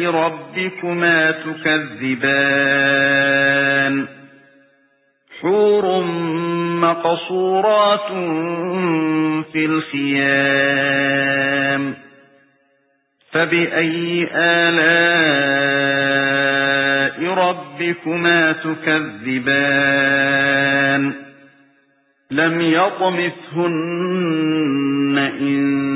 رَبِّكُمَا تُكَذِّبَانِ حُورٌ مَّقْصُورَاتٌ فِي الْخِيَامِ فَبِأَيِّ آلَاءِ رَبِّكُمَا تُكَذِّبَانِ لَمْ يَطْمِثْهُنَّ إِنسٌ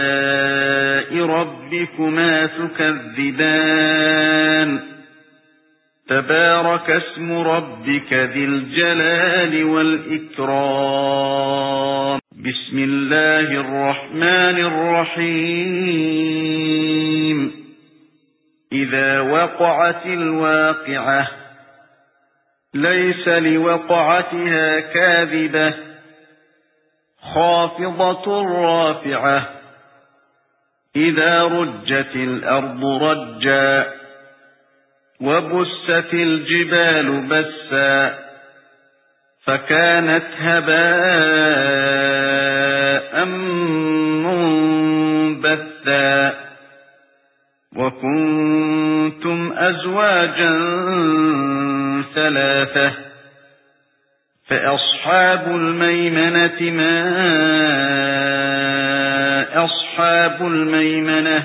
رَبِّكُمَا تُكَذِّبَانِ. تَبَارَكَ اسْمُ رَبِّكَ ذِي الْجَلَالِ وَالْإِكْرَامِ. بِسْمِ اللَّهِ الرَّحْمَنِ الرَّحِيمِ. إِذَا وَقَعَتِ الْوَاقِعَةُ لَيْسَ لِوَقْعَتِهَا كَاذِبَةٌ. خَافِضَةٌ رَّافِعَةٌ. إِذَا رُجَّتِ الْأَرْضُ رَجًّا وَبُسَّتِ الْجِبَالُ بَسًّا فَكَانَتْ هَبَاءً مُنبَثًّا وَكُنتُمْ أَزْوَاجًا ثَلَاثَةً فَأَصْحَابُ الْمَيْمَنَةِ مَا أَصْحَابُ الْمَيْمَنَةِ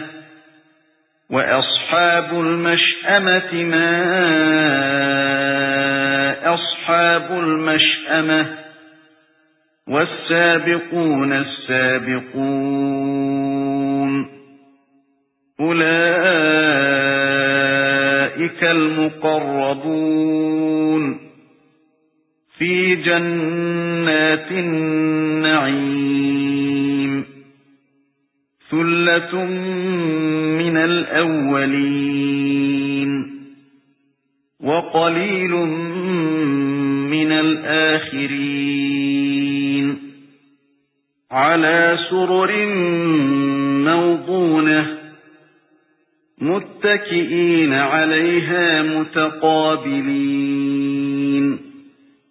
وَأَصْحَابُ الْمَشْأَمَةِ مَا أَصْحَابُ الْمَشْأَمَةِ وَالسَّابِقُونَ السَّابِقُونَ أُولَئِكَ الْمُقَرَّبُونَ فِي جَنَّاتِ النَّعِيمِ ثُلَّةٌ مِنَ الْأَوَّلِينَ وَقَلِيلٌ مِنَ الْآخِرِينَ عَلَى سُرُرٍ مَّوْضُونَةٍ مُتَّكِئِينَ عَلَيْهَا مُتَقَابِلِينَ